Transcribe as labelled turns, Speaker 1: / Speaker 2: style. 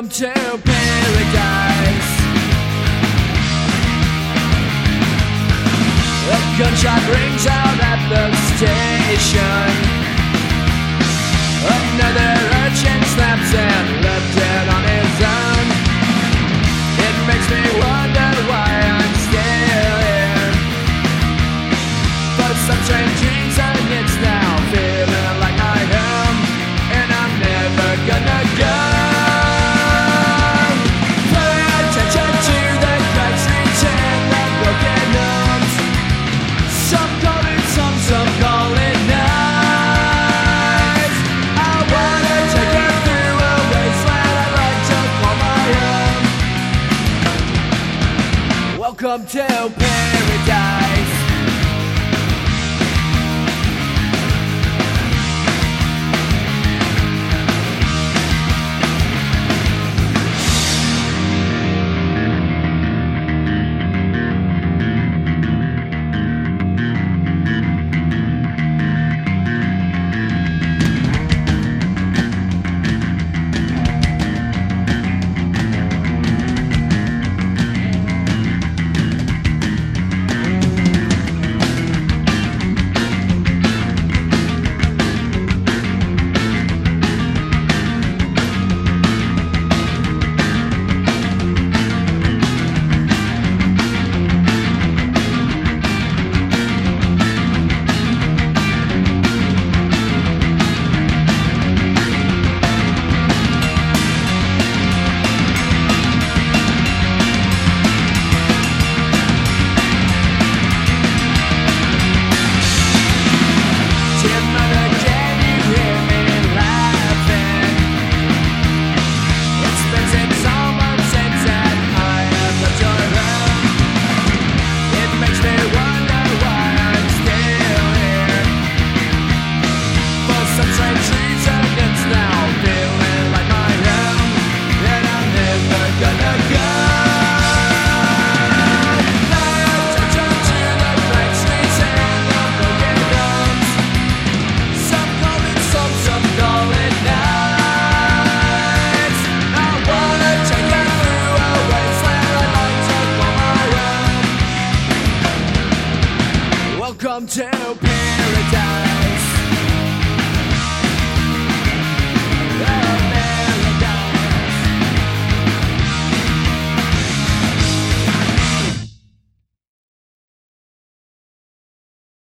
Speaker 1: Welcome to paradise. A gunshot rings out at the station. come to paradise. to paradise.